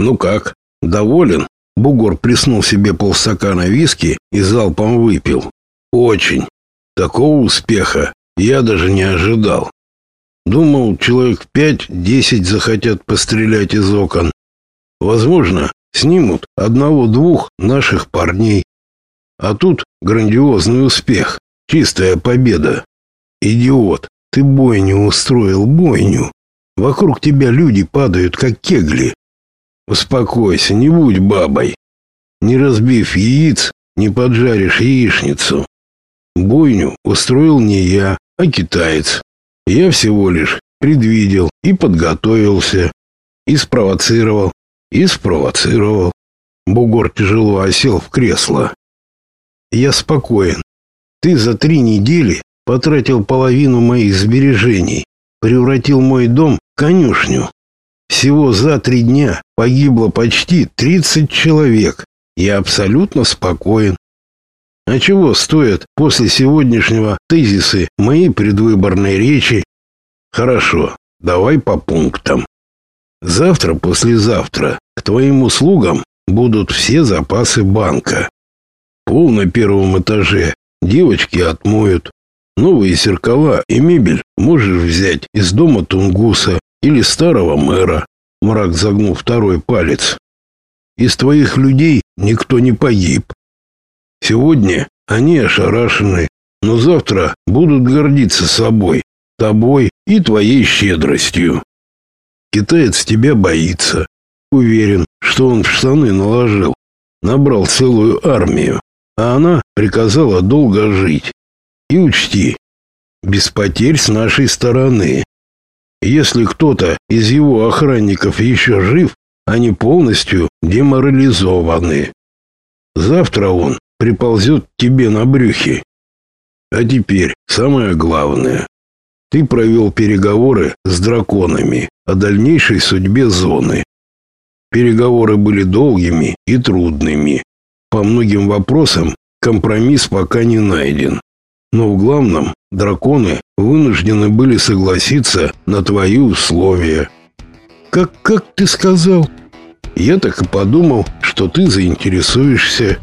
Ну как, доволен? Бугор приснул себе полстакана виски и залпом выпил. Очень. Такого успеха я даже не ожидал. Думал, человек пять-десять захотят пострелять из окон. Возможно, снимут одного-двух наших парней. А тут грандиозный успех, чистая победа. Идиот, ты бойню устроил, бойню. Вокруг тебя люди падают, как кегли. Успокойся, не будь бабой. Не разбив яиц, не поджаришь яичницу. Бойню устроил не я, а китаец. Я всего лишь предвидел и подготовился, и спровоцировал, и спровоцировал. Бугор тяжело осел в кресло. Я спокоен. Ты за три недели потратил половину моих сбережений, превратил мой дом в конюшню. Всего за три дня погибло почти 30 человек. Я абсолютно спокоен. А чего стоят после сегодняшнего тезисы моей предвыборной речи? Хорошо, давай по пунктам. Завтра, послезавтра к твоим услугам будут все запасы банка. Пол на первом этаже девочки отмоют. Новые зеркала и мебель можешь взять из дома Тунгуса или старого мэра. Мрак загнул второй палец. Из твоих людей никто не погиб. Сегодня они ошарашены, но завтра будут гордиться собой, тобой и твоей щедростью. Китаец тебя боится. Уверен, что он в штаны наложил. Набрал целую армию, а она приказала долго жить. И учти, без потерь с нашей стороны. Если кто-то из его охранников еще жив, они полностью деморализованы. Завтра он приползет тебе на брюхе. А теперь самое главное. Ты провел переговоры с драконами о дальнейшей судьбе зоны. Переговоры были долгими и трудными. По многим вопросам компромисс пока не найден. Но в главном драконы вынуждены были согласиться на твои условия. Как как ты сказал? Я так и подумал, что ты заинтересуешься.